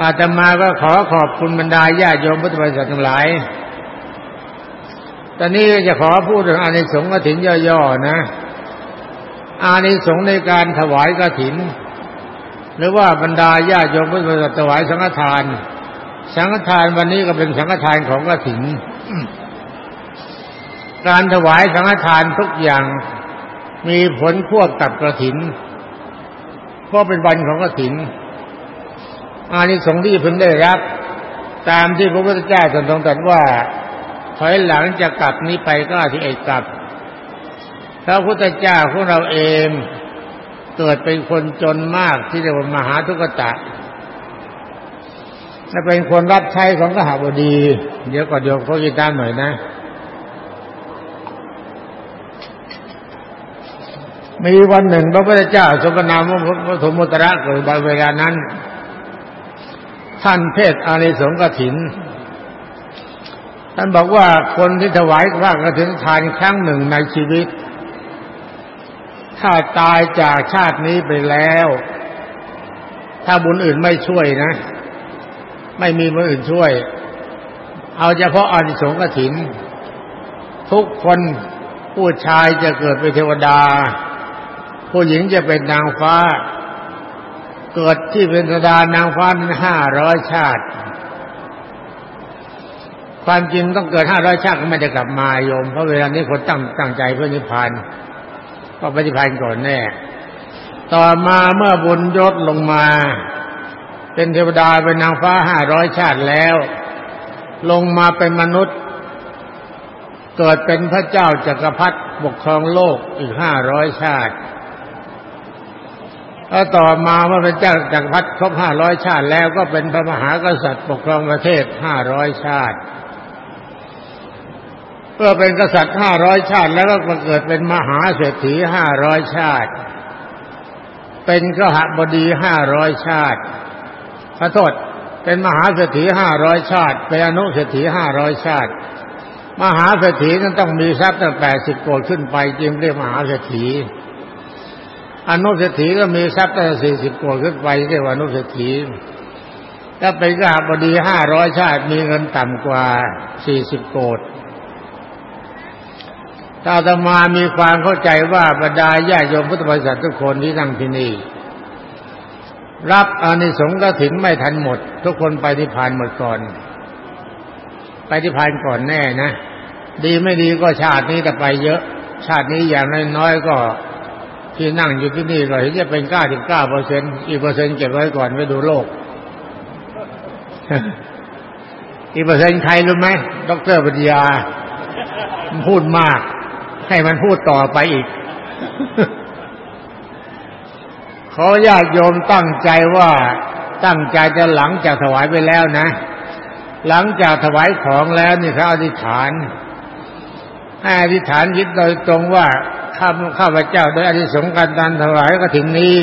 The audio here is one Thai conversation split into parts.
อาตมาก็ขอขอบคุณบรรดาญาโยมพุทธบริษัททั้งหลาย ตอนนี้จะขอพูดถึงอานิสงส์กฐินย่อๆนะ อานิสงส์ในการถวายกฐิน หรือว่าบรรดาญาโยมพุทธบริษัทถวายสังฆทาน สังฆทานวันนี้ก็เป็นสังฆทานของกฐิน การถวายสังฆทานทุกอย่างมีผลควบกับกระถินเพราะเป็นวันของกระถิน อานิสงส์ที่พึงได้รับ ตามที่พระพุทธเจ้าทรงตรัสว่าถอยหลังจะกลับนี้ไปก็ที่เอกกลับพระพุทธเจ้าของเราเองเกิดเป็นคนจนมากที่เรียกว่ามหาทุกตะและเป็นคนรับใช้ของกหบดี เดี๋ยวก่อนเดี๋ยวเขากีตามหน่อยนะ มีวันหนึ่งพระพุทธเจ้าสมนามพระธมุตระเกิดเวลานั้น ท่านเทศอานิสงส์กถิน ท่านบอกว่าคนที่ถวายพระกฐินทานครั้งหนึ่งในชีวิต ถ้าตายจากชาตินี้ไปแล้ว ถ้าบุญอื่นไม่ช่วยนะ ไม่มีบุญอื่นช่วย เอาเฉพาะอานิสงส์กถิน ทุกคนผู้ชายจะเกิดเป็นเทวดา ผู้หญิงจะเป็นนางฟ้า เกิดที่เป็นสดานางฟ้าห้าร้อยชาติ ความจริงต้องเกิดห้าร้อยชาติก็ไม่จะกลับมาโยม เพราะเวลานี้คนตั้งตั้งใจเพื่อนิพพานก็ปฏิพานก่อนแน่ ต่อมาเมื่อบุญยศลงมา เป็นเทวดาเป็นนางฟ้าห้าร้อยชาติแล้ว ลงมาเป็นมนุษย์ เกิดเป็นพระเจ้าจักรพรรดิปกครองโลกอีกห้าร้อยชาติ แล้วต่อมาเมื่อเป็นเจ้าจักรพรรดิครบห้าร้อยชาติแล้วก็เป็นพระมหากษัตริย์ปกครองประเทศห้าร้อยชาติเมื่อเป็นกษัตริย์ห้าร้อยชาติ แล้วก็มาเกิดเป็นมหาเศรษฐีห้าร้อยชาติ เป็นกหบดีห้าร้อยชาติขอโทษเป็นมหาเศรษฐีห้าร้อยชาติ เป็นอนุเศรษฐีห้าร้อยชาติ มหาเศรษฐีนั้นต้องมีทรัพย์ตั้งแปดสิบโกดขึ้นไปจึงเรียกมหาเศรษฐี อนุเศรษฐีก็มีทรัพย์ตั้งสี่สิบโกดขึ้นไปเรียกว่าอนุเศรษฐีถ้าเป็นกหบดีห้าร้อยชาติมีเงินต่ำกว่าสี่สิบโกดถ้าธรรมามีความเข้าใจว่าบรรดาญาโยมพุทธบริษัททุกคนที่นั่งที่นี่ รับอานิสงส์ก็ถึงไม่ทันหมด ทุกคนไปที่พานหมดก่อน ไปที่พานก่อนแน่นะ ดีไม่ดีก็ชาตินี้แต่ไปเยอะ ชาตินี้อย่างน้อยๆก็ ที่นั่งอยู่ที่นี่ก็เห็นจะเป็นเก้าสิบเก้าเปอร์เซ็นต์อีกเปอร์เซ็นต์เก็บไว้ก่อนไว้ดูโลก อีกเปอร์เซ็นต์ใครรู้ไหมดรปัญญาพูดมาก ให้มันพูดต่อไปอีก ขอญาติโยมตั้งใจว่าตั้งใจจะหลังจากถวายไปแล้วนะ หลังจากถวายของแล้วนี่เขาอธิษฐานให้อธิษฐานยึดโดยตรงว่า ข้าข้าพเจ้าโดยอธิสงการตันถวายก็ถึงนี้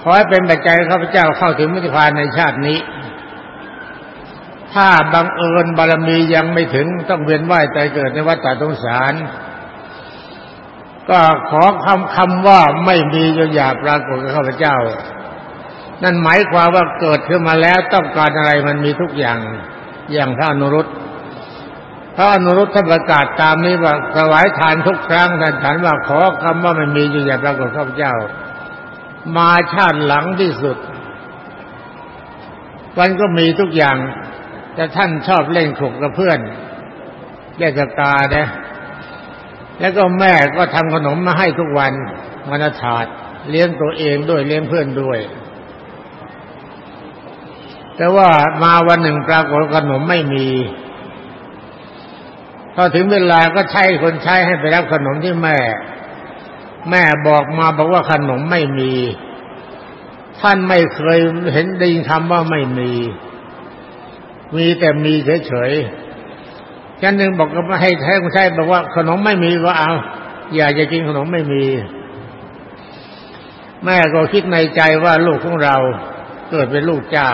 ขอให้เป็นปัจจัยข้าพเจ้าเข้าถึงมิตรพานในชาตินี้ ถ้าบังเอิญบารมียังไม่ถึงต้องเวียนว่ายใจเกิดในวัฏฏะสงสาร ก็ขอคำคำว่าไม่มีจนอย่าปรากฏกับข้าพเจ้า นั่นหมายความว่าเกิดขึ้นมาแล้วต้องการอะไรมันมีทุกอย่างอย่างพระอนุรุต พระอนุรุทธประกาศตามนี้ว่าถวายทานทุกครั้งท่านฉันว่าขอคำว่ามันมีอยู่อย่างปรากฏข้าพเจ้า มาชาติหลังที่สุดมันก็มีทุกอย่าง แต่ท่านชอบเล่นขกกับเพื่อนเล่นสตาเนะแล้วก็แม่ก็ทำขนมมาให้ทุกวันวันถาด เลี้ยงตัวเองด้วยเลี้ยงเพื่อนด้วย แต่ว่ามาวันหนึ่งปรากฏขนมไม่มี พอถึงเวลาก็ใช้คนใช้ให้ไปรับขนมที่แม่ แม่บอกมาบอกว่าขนมไม่มี ท่านไม่เคยเห็นได้ยินคำว่าไม่มี มีแต่มีเฉยๆฉันหนึ่งบอกก็ให้ให้คนใช้บอกว่าขนมไม่มีก็เอา อยาจะกินขนมไม่มี แม่ก็คิดในใจว่าลูกของเราเกิดเป็นลูกเจ้า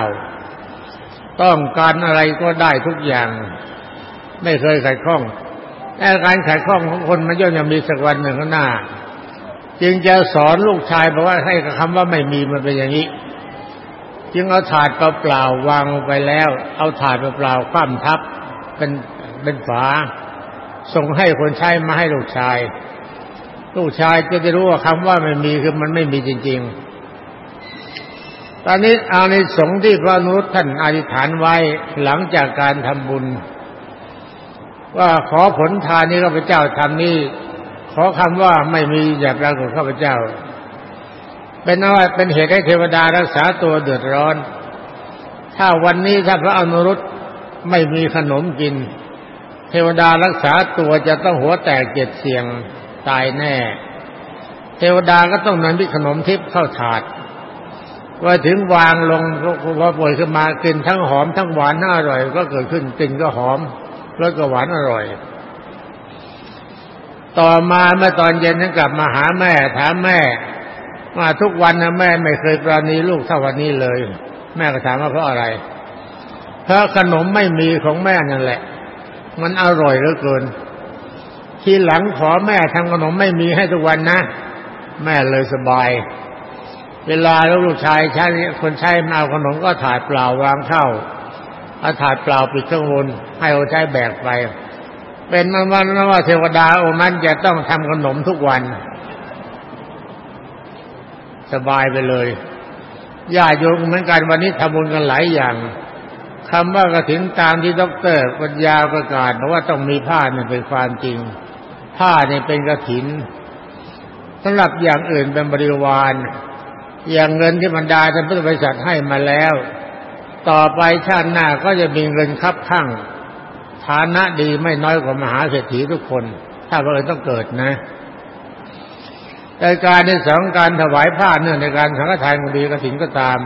ต้องการอะไรก็ได้ทุกอย่าง ไม่เคยขัดข้องแต่การขัดข้องของคนมันย่อมจะมีสักวันหนึ่งข้างหน้า จึงจะสอนลูกชายบอกว่าให้คำว่าไม่มีมันเป็นอย่างนี้ จึงเอาถาดเปล่าๆวางลงไปแล้ว เอาถาดเปล่าๆคว่ำทับเป็นเป็นฝา ส่งให้คนใช้มาให้ลูกชาย ลูกชายจะได้รู้ว่าคำว่าไม่มีคือมันไม่มีจริง ๆ ตอนนี้อานิสงส์ที่พระนุรุตท่านอธิษฐานไว้หลังจากการทำบุญ ว่าขอผลทานนี้ข้าพเจ้าทำนี้ ขอคำว่าไม่มีอย่าปรากฏข้าพเจ้า เป็นว่าเป็นเหตุให้เทวดารักษาตัวเดือดร้อน ถ้าวันนี้ถ้าพระอนุรุตไม่มีขนมกิน เทวดารักษาตัวจะต้องหัวแตกเจ็ดเสียงตายแน่ เทวดาก็ต้องนำพิขนมทิพย์เข้าถาดว่าถึงวางลงพอป่วยขึ้นมากินทั้งหอมทั้งหวานทั้งอร่อยก็เกิดขึ้นกินก็หอม แล้วก็หวานอร่อย ต่อมาเมื่อตอนเย็นท่านกลับมาหาแม่ ถามแม่ว่าทุกวันนะแม่ไม่เคยปราณีลูกเท่าวันนี้เลย แม่ก็ถามว่าเพราะอะไร เพราะขนมไม่มีของแม่นั่นแหละ มันอร่อยเหลือเกิน ทีหลังขอแม่ทำขนมไม่มีให้ทุกวันนะแม่เลยสบาย เวลาลูกชายใช้คนใช้มาเอาขนมก็ถ่ายเปล่าวางเข้า เอาถายเปล่าปิดข้างบนให้เขาใช้แบกไป เป็นมันว่าว่าเทวดาโองค์นั้นจะต้องทำขนมทุกวัน สบายไปเลยญาติโยมเหมือนกันวันนี้ทำบุญกันหลายอย่างคำว่ากระถิ่นตามที่ด็อกเตอร์ปัญญาประกาศว่าต้องมีผ้าเนี่ยเป็นความจริง ผ้าเนี่ยเป็นกระถินสำหรับอย่างอื่นเป็นบริวาร อย่างเงินที่บรรดาท่านพุทธบริษัทให้มาแล้ว ต่อไปชาติหน้าก็จะมีเงินคับข้างฐานะดีไม่น้อยกว่ามหาเศรษฐีทุกคน ถ้าเราต้องเกิดนะแต่การในสองการถวายผ้าเนื่องในการสังฆทานก็ดีกระถินก็ตาม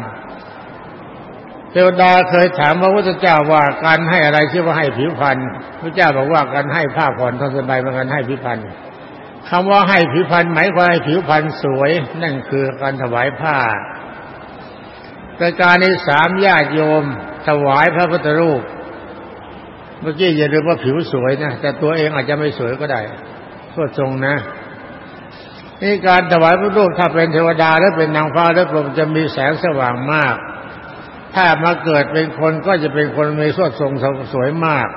เทวดาเคยถามพระพุทธเจ้าว่าการให้อะไรชื่อว่าให้ผิวพรรณพระเจ้าบอกว่าการให้ผ้าผ่อนทอนสบายเป็นการให้ผิวพรรณคำว่าให้ผิวพรรณหมายความให้ผิวพรรณสวย นั่นคือการถวายผ้า แต่การในสามญาติโยม ถวายพระพุทธรูป เมื่อกี้อย่าลืมว่าผิวสวยนะแต่ตัวเองอาจจะไม่สวยก็ได้ก็ทรงนะนี่การถวายพระรูปถ้าเป็นเทวดาหรือเป็นนางฟ้าหรือพรหมจะมีแสงสว่างมาก ถ้ามาเกิดเป็นคนก็จะเป็นคนมีสวดทรงสวยมาก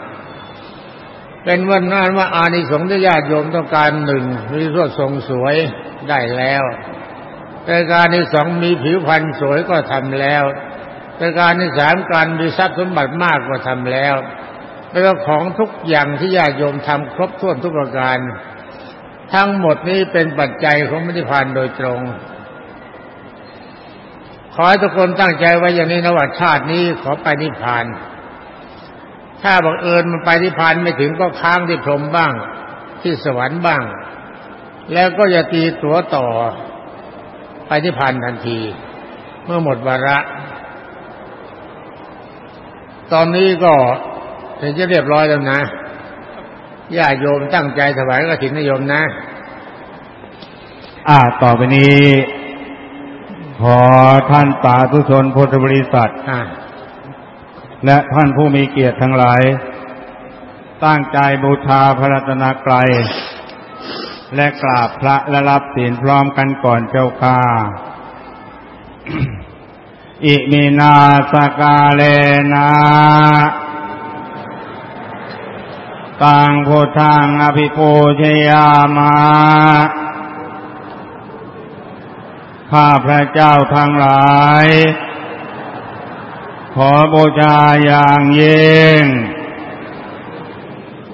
เป็นวันนั้นว่าอานิสงส์ที่ญาติโยมต้องการหนึ่งมีสวดทรงสวยได้แล้ว แต่การที่สองมีผิวพรรณสวยก็ทำแล้ว แต่การที่สามการมีทรัพย์สมบัติมากก็ทำแล้วแล้วของทุกอย่างที่ญาติโยมทำครบถ้วนทุกประการ ทั้งหมดนี้เป็นปัจจัยของมิตรพานโดยตรง ขอให้ทุกคนตั้งใจไว้อย่างนี้นะว่าชาตินี้ขอไปนิพพาน ถ้าบังเอิญมันไปนิพพานไม่ถึงก็ค้างที่พรหมบ้างที่สวรรค์บ้าง แล้วก็จะตีตัวต่อ ไปนิพพานทันที เมื่อหมดวาระ ตอนนี้ก็ถึงจะเรียบร้อยแล้วนะญาติโยมตั้งใจถวายกฐินโยมนะ อ่า ต่อไปนี้ ขอท่านสาธุชนพุทธบริษัทและท่านผู้มีเกียรติทั้งหลาย ตั้งใจบูชาพระรัตนกรัย และกราบพระและรับศีลพร้อมกันก่อนเจ้าค่าอิมินาสกาเลนะตังโพธังอภิปูชยามาข้าพระเจ้าทั้งหลาย ขอบูชาอย่างยิ่ง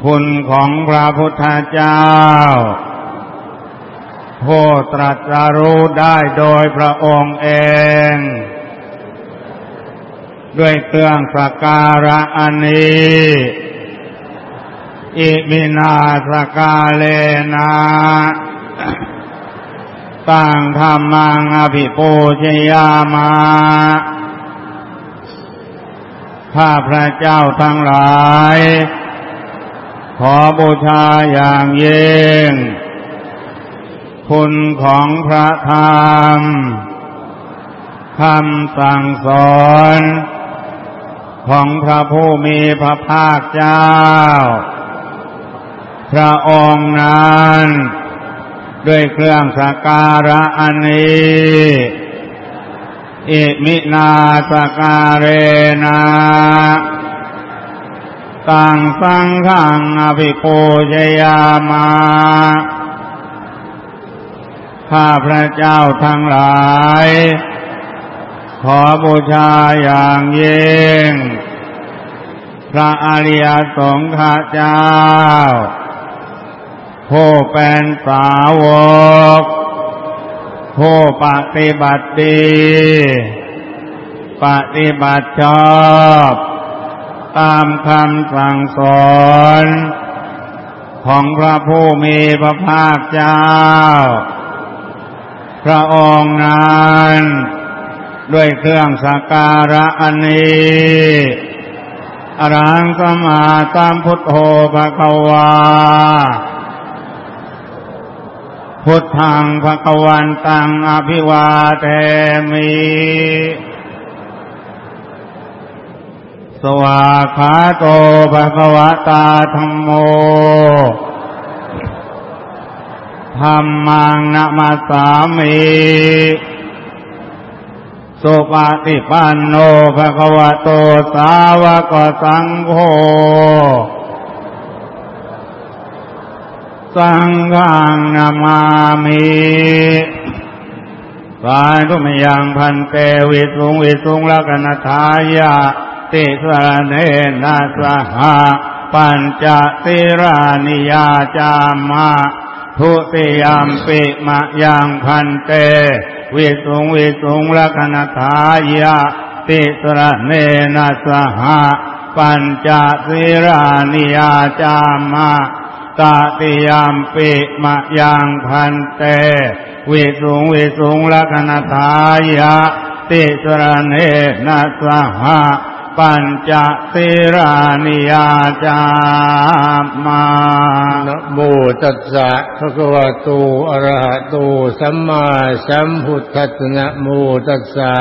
คุณของพระพุทธเจ้า ผู้ตรัสรู้ได้โดยพระองค์เอง ด้วยเครื่องสักการะอันนี้อิมินาสกาเลนาตังธรรมังอภิปูชยามาข้าพระเจ้าทั้งหลาย ขอบูชาอย่างยิ่ง คุณของพระธรรมคำสั่งสอนของพระผู้มีพระภาคเจ้า พระองค์นั้น ด้วยเครื่องสักการะอันนี้อิมินาสการเรนะตังสังขังอภิปูชยามา ข้าพระเจ้าทั้งหลาย ขอบูชาอย่างยิ่ง พระอริยสงฆ์ข้าเจ้า ผู้เป็นสาวก ผู้ปฏิบัติดี ปฏิบัติชอบตามคำสั่งสอนของพระผู้มีพระภาคเจ้า พระองค์นั้นด้วยเครื่องสักการะอันนี้อรังสมาตามพุทโธภะคะวา พุทธังภะคะวันตังอภิวาเทมิ สวาขาโตภะคะวะตาธรรมโม ธรรมังนมาสามิสุปฏิปันโนภะคะวะโตสาวกสังโฆสังฆังนามามิสาธุมยังพันเตวิสุงวิสุงละกนัทายะติสรเนนะสหะปัญจติรานิยาจามา ทุติยามปิมะยังพันเตวิสุงวิสุงละคณทายะติสระเนนะสหะปัญจติรานิยาจามาตติยามปิมะยังพันเตวิสุงวิสุงละคณทายะติสระเนนะสหะ ปัญจสิรานิยาจามานะโมตัสสะภะคะวะโตอะระหะโตสัมมาสัมพุทธัสสะนะโมตัสสะ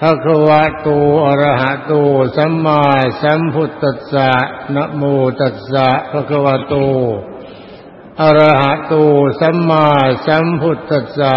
ภะคะวะโตอะระหะโตสัมมาสัมพุทธัสสะนะโมตัสสะภะคะวะโตอะระหะโตสัมมาสัมพุทธัสสะ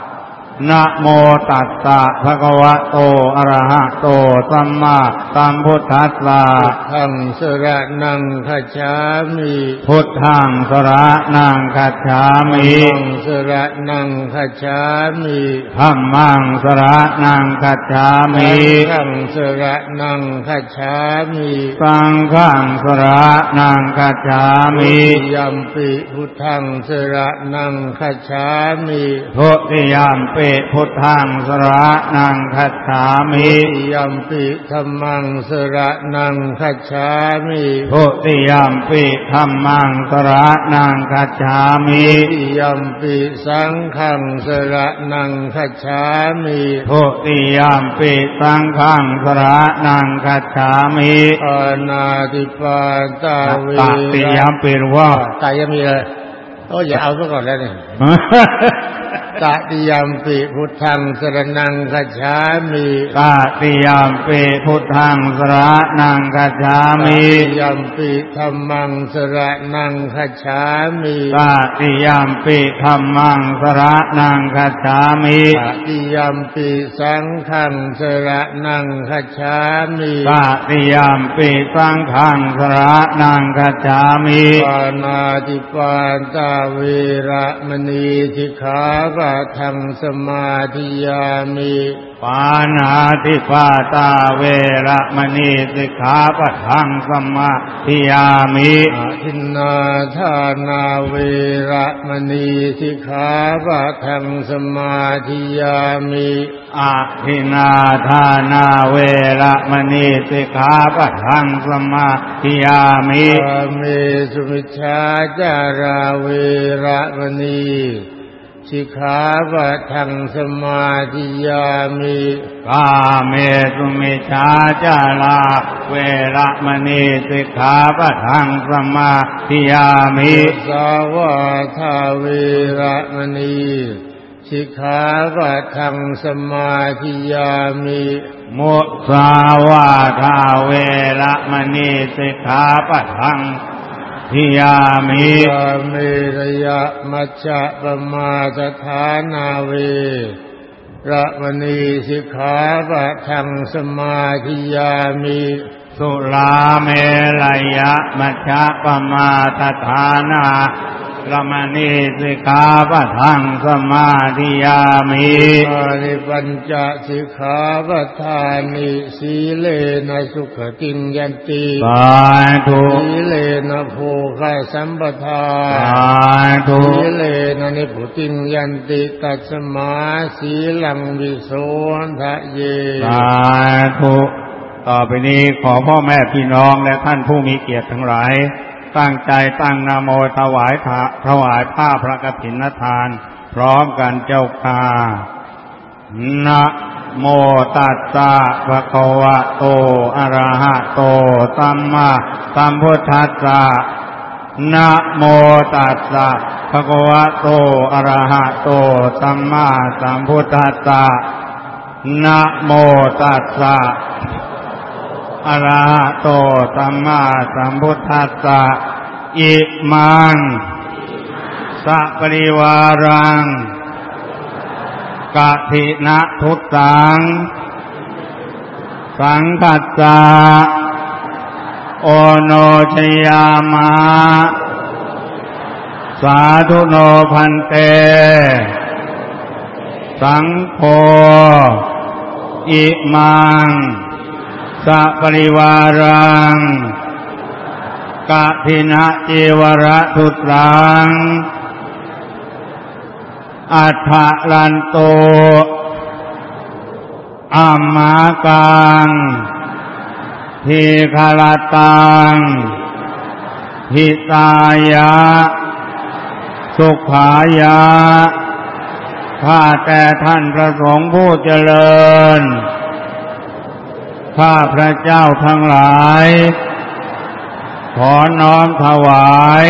นะโมตัสสะภะคะวะโตอะระหะโตสัมมาสัมพุทธัสสะทังสระนังคัจฉามิพุทธังสระนังคัจฉามิทังสระนังคัจฉามิธัมมังสระนังคัจฉามิทังสระนังคัจฉามิสังฆังสระนังคัจฉามิยัมปิพุทธังสระนังคัจฉามิทุติยัมปิพุทธังสระนังคัจฉามิยัมปิธรรมังสระนังคัจฉามิพุติยัมปิธรรมังสระนังคัจฉามิยัมปิสังขังสระนังคัจฉามิพุติยัมปิสังขังสระนังคัจฉามิอนาติปาตาเวตติยัมปิว่าตายังมีเลยโอ้อย่าเอาซะก่อนแล้วเนี่ย ตติยามปิพุทธังสรนังคัจฉามิตติยามปิพุทธังสรนังคัจฉามิตติยามปิธรรมังสรนังคัจฉามิตติยามปิธรรมังสรนังคัจฉามิตติยามปิสังฆังสรนังคัจฉามิตติยามปิสังฆังสรนังคัจฉามิปานาติปาตาเวระมณีสิกขาปะทังสมาธิยามิปานาติปาตาเวระมณีสิกขาปะทังสมาธิยามิทินนาทานาเวระมณีสิกขาปะทังสมาธิยามิอาทินาทานาเวระมณีสิกขาปะทังสมาธิยามิเมสุมิชาจาราเวระมณี สิกขาปะทังสมาธิยามิกาเมสุมิชาจาลา เวระมณีสิกขาปะทังสมาธิยามิสาวาทาเวระมณีสิกขาปะทังสมาธิยามิมุสาวาทาเวระมณีสิกขาปะทัง ทิยามิยามิระยะมัจจะปมาสถานาเวระมณีสิกขาปะทังสมาธิยามิสุลาเมลยะมัชฌะปมาตฐานา ละมณีสิกขาปะทังสมาธิยามิอาริปัญจสิกขาปะทานิสีเลนะสุขติงยันติสาธุสีเลนะโภคสัมปทาสาธุสีเลนะนิพุติงยันติตัสมาสีลังวิโสทะเยสาธุต่อไปนี้ขอพ่อแม่พี่น้องและท่านผู้มีเกียรติทั้งหลาย ตั้งใจตั้งนาโมถวายถาถวายผ้าพระกฐินทาน พร้อมกันเจ้าค่ะนะโมตัสสะภะคะวะโต อะระหะโต สัมมาสัมพุทธัสสะนะโมตัสสะภะคะวะโต อะระหะโต สัมมาสัมพุทธัสสะนะโมตัสสะ อะระหะโตสัมมาสัมพุทธัสสะอิมังสัปริวารังกะทินะทุตัง สังกัสสะโอโนชยามะสาธุโนพันเต สังโฆอิมัง สัปริวารังกะทินะจีวระทุตรัง อัฏฐลันโตอัมมากังทีคาลตังหิตายะ สุขายะ ข้าแต่ท่านพระสงฆ์ผู้เจริญ ข้าพระเจ้าทั้งหลาย ขอน้อมถวาย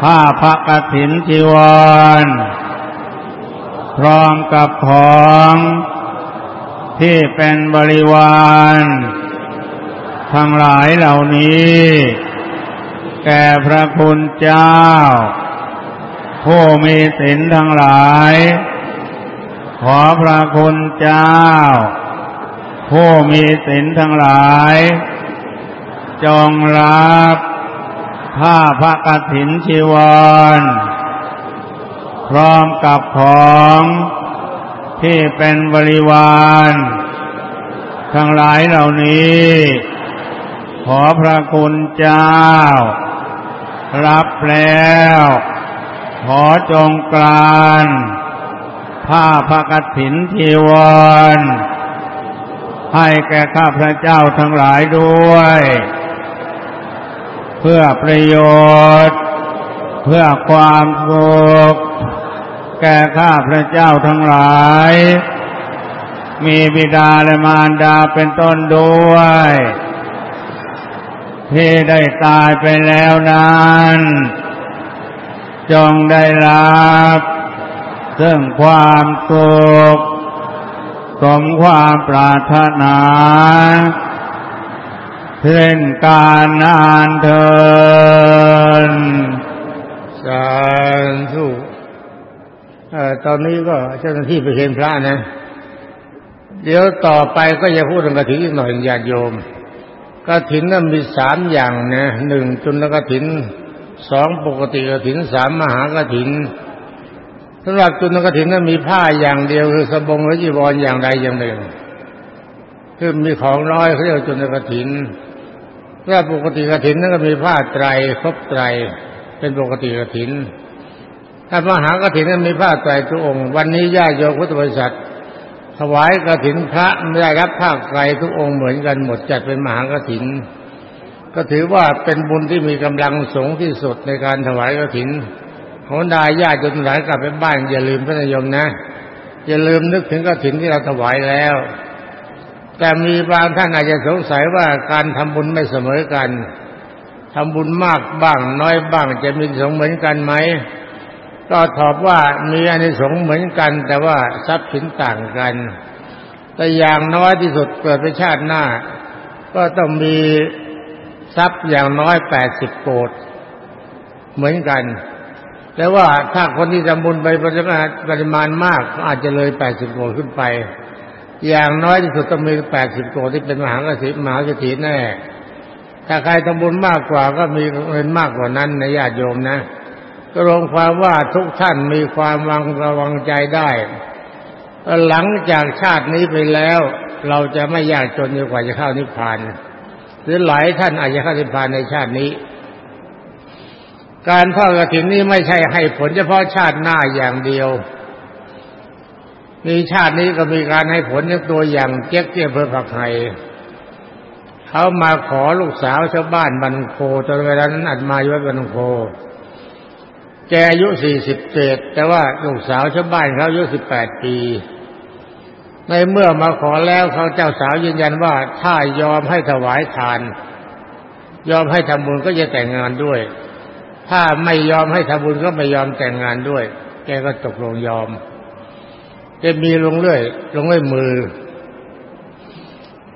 ผ้าพระกฐินจีวร พร้อมกับของที่เป็นบริวาร ทั้งหลายเหล่านี้ แก่พระคุณเจ้า ผู้มีศีลทั้งหลาย ขอพระคุณเจ้า ผู้มีศีลทั้งหลาย จงรับผ้าพระกฐินชีวร พร้อมกับของที่เป็นบริวาร ทั้งหลายเหล่านี้ ขอพระคุณเจ้า รับแล้ว ขอจงกรานผ้าพระกฐินทีวร ให้แก่ข้าพระเจ้าทั้งหลายด้วย เพื่อประโยชน์ เพื่อความสุขแก่ข้าพระเจ้าทั้งหลาย มีบิดาและมารดาเป็นต้นด้วยที่ได้ตายไปแล้วนั้น จงได้รับ ซึ่งความสุข สมความปรารถนาเช่นการนานเทินสาธุตอนนี้ก็เจ้าหน้าที่ไปเห็นพระนะ เดี๋ยวต่อไปก็จะพูดถึงกฐินอีกหน่อยญาติโยมกฐินนั้นมีสามอย่างนะหนึ่งจุลกฐินสองปกติกฐินสามมหากฐิน สำหรับจุลกฐินนั้นมีผ้าอย่างเดียวคือสบงหรือจีวรอย่างใดอย่างหนึ่งคือมีของน้อยเขาเรียกจุลกฐินถ้าปกติกฐินนั้นก็มีผ้าไตรครบไตร เป็นปกติกฐิน ถ้ามหากฐินนั้นมีผ้าไตรทุกองค์ วันนี้ญาติโยมพุทธบริษัทถวายกฐินพระไได้รับผ้าไตรทุกองค์เหมือนกันหมดจัดเป็นมหากฐิน ก็ถือว่าเป็นบุญที่มีกำลังสูงที่สุดในการถวายกฐิน ของดาญาติโยมหลายกลับไปบ้าน อย่าลืมพระนยมนะ อย่าลืมนึกถึงกฐินที่เราถวายแล้ว แต่มีบางท่านอาจจะสงสัยว่าการทำบุญไม่เสมอกันทำบุญมากบ้างน้อยบ้างจะมีสงเหมือนกันไหมก็ตอบว่ามีอานิสงส์เหมือนกัน แต่ว่าทรัพย์สินต่างกัน แต่อย่างน้อยที่สุดเกิดไปชาติหน้า ก็ต้องมีทรัพย์อย่างน้อยแปดสิบโกดเหมือนกัน แต่ว่าถ้าคนที่ทำบุญไปปริมาณปริมาณมากอาจจะเลยแปดสิบโกขึ้นไป อย่างน้อยที่สุดต้องมีแปดสิบโกที่เป็นมหากสิมหากสิแน่ ถ้าใครทำบุญมากกว่าก็มีเงินมากกว่านั้นในญาติโยมนะ ก็รวมความว่าทุกท่านมีความวางระวังใจได้ หลังจากชาตินี้ไปแล้ว เราจะไม่ยากจนจนกว่าจะเข้านิพพานหรือหลายท่านอาจจะเข้านิพพานในชาตินี้ การทอดกระถิ่นนี้ไม่ใช่ให้ผลเฉพาะชาติหน้าอย่างเดียว มีชาตินี้ก็มีการให้ผลในตัวอย่างเจ๊กเจี๊ยบเพื่อผักไห่เขามาขอลูกสาวชาวบ้านบันโคตอนเวลานั้นอัดมาอยู่วัดบันโค แกอายุสี่สิบเจ็ดแต่ว่าลูกสาวชาวบ้านเขาอายุสิบแปดปี ในเมื่อมาขอแล้วเขาเจ้าสาวยืนยันว่าถ้ายอมให้ถวายทาน ยอมให้ทำบุญก็จะแต่งงานด้วย ถ้าไม่ยอมให้ทำบุญก็ไม่ยอมแต่งงานด้วย แกก็ตกลงยอมจะมีลงเรื่อย ลงเรื่อยมือ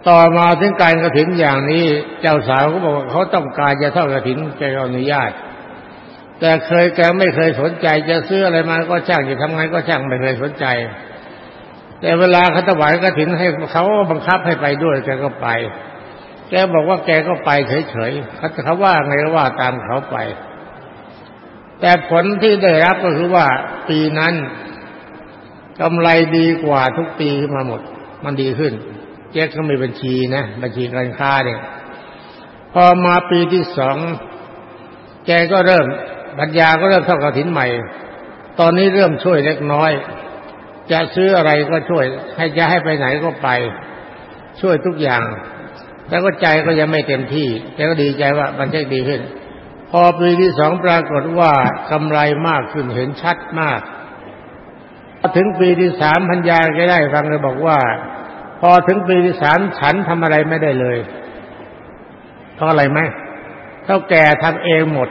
ต่อมาถึงการกระถินอย่างนี้ เจ้าสาวก็บอกว่าเขาต้องการจะเทอดกระถินแกก็อนุญาต แต่เคยแกไม่เคยสนใจ จะซื้ออะไรมาก็ช่างจะทำไงก็ช่างไม่เคยสนใจ แต่เวลาเขาถวายกระถินให้เขาบังคับให้ไปด้วยแกก็ไป แกบอกว่าแกก็ไปเฉยๆเขาเขาว่าไงก็ว่าตามเขาไป แต่ผลที่ได้รับก็คือว่าปีนั้นกำไรดีกว่าทุกปีขึ้นมาหมด มันดีขึ้นแจ็คก็มีบัญชีนะบัญชีการค้าเนี่ยพอมาปีที่สองแกก็เริ่มปัญญาก็เริ่มเข้ากระถินใหม่ ตอนนี้เริ่มช่วยเล็กน้อย จะซื้ออะไรก็ช่วย ให้จะให้ไปไหนก็ไป ช่วยทุกอย่างแต่ก็ใจก็ยังไม่เต็มที่ แต่ก็ดีใจว่ามันจะดีขึ้น พอปีที่สองปรากฏว่ากำไรมากขึ้นเห็นชัดมากพอถึงปีที่สามพัญญาแกได้ฟังเลยบอกว่า พอถึงปีที่สามฉันทำอะไรไม่ได้เลยเพราะอะไรไหมเท่าแก่ทำเองหมด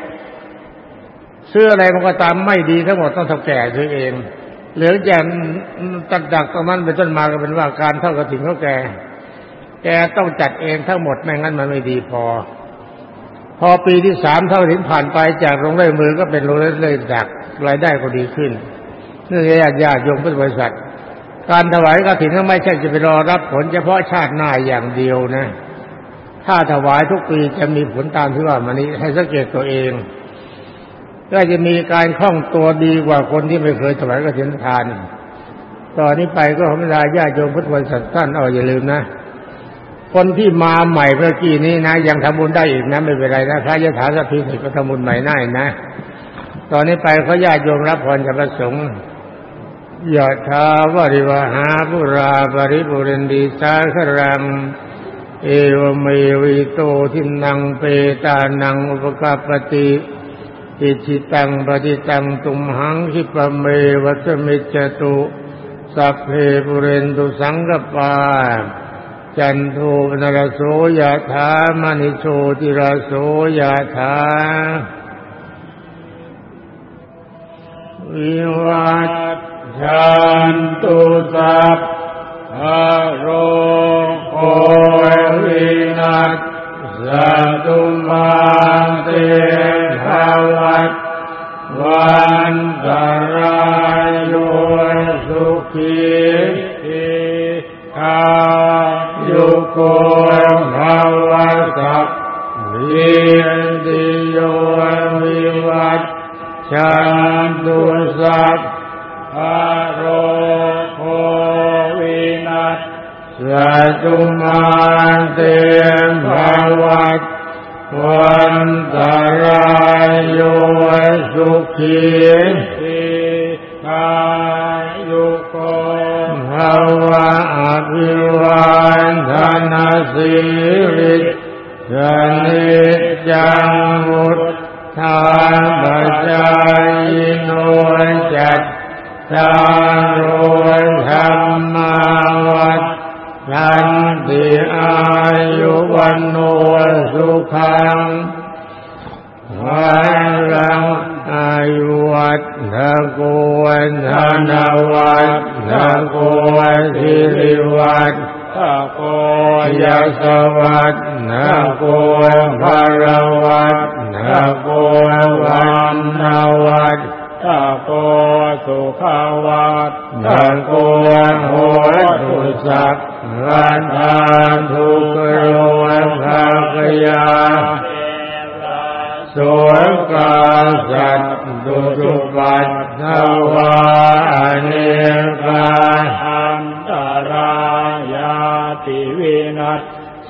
ซื้ออะไรมันก็ตามไม่ดีทั้งหมดต้องเท่าแก่ซื้อเอง เหลือจากตัดดักตรงนั้นเป็นต้นมาก็เป็นว่าการเท่ากับถึงเท่าแก่แกต้องจัดเองทั้งหมดไม่งั้นมันไม่ดีพอ พอปีที่สามเท่าถึงผ่านไปจากโรงเล่มือก็เป็นโรงเล่ดักรายได้ก็ดีขึ้นเนี่ญาติญาติโยมพุทธบริษัท การถวายกฐินก็ไม่ใช่จะไปรอรับผลเฉพาะชาติหน้าอย่างเดียวนะ ถ้าถวายทุกปีจะมีผลตามที่ว่ามานี้ให้สังเกตตัวเองก็จะมีการคล่องตัวดีกว่าคนที่ไม่เคยถวายกฐินทาน ต่อนี้ไปก็ขอเวลาญาติโยมพุทธบริษัทท่านเอาอย่าลืมนะ คนที่มาใหม่เมื่อกี้นี้นะ ยังทำบุญได้อีกนะ ไม่เป็นไรนะพระยะถาสัพพีสิก็ทำบุญใหม่ได้นะ ต่อนี้ไปขอญาติโยมรับพรจากพระสงฆ์ยะถา วาริวะหาปูรา ปะริปูเรนติ สาคะรัง เอวะเมวะ อิโตทินนังเปตานังอุปะกัปปะติอิจฉิตังปัตถิตังตุมหัง ขิปปะเมวัสมิจตุสัพเพปุเรนตุสังกปา จันโทปนรโสยะถามณิโชติรโสยะถาวิวัตชันตุสัพพะ จังวุฒาปัจจายโนจัตตารโธรรมาวัฏทันติอายุวันโนสุขังวันรังอายุวัฏโกวันธนวัฏธโกวันสิริวัตตะโกยสวัตนะโกภารวัตนะโกวันนาวัตตะโกสุขวัตตะโกโหตุสักรันทานทุกโรภาคยาสวกาสัตตุจุปัตถวา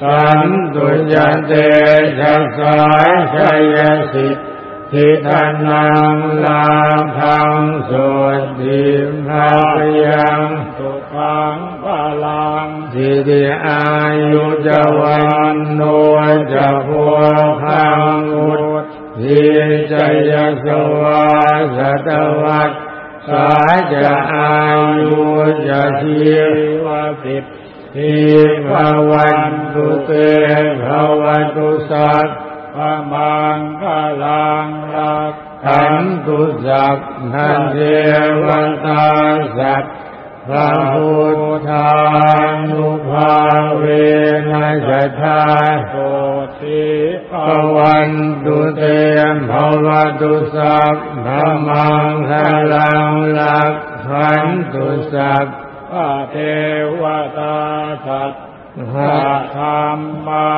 สสันตุยันเตชัสายชัยสิทธิทานังลาพังสุติภายังสุขังพลังสิริอายุจวันโนจะพัวพังอุตทิจยสวาสตวัตสาจะอายุจะชีวสิบ ทธิภวันตุเตภวันตุสัตพมังคลังรักขันตุสักนันเทวตาสัตพระพุทธานุภาเวนัสธาโสติภวันตุเตมภวตุสักพมังคลังรักขันตุสักพระเทวตา สัตพระธรรมา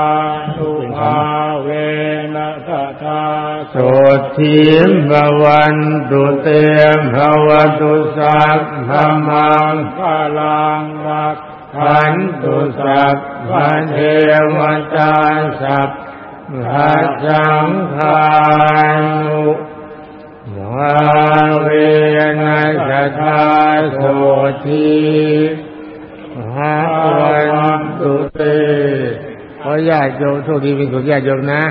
นุภาเวนัสธาโสทิมภวันตุเตมภวตุสักพมังคลังรักขันตุสักพะเทวตาสัพพะสังฆานุภาเวนัสธาโสทิ หาวันตุเตขอญาติโยมโชคดีเป็นสุขญาติโยมนะ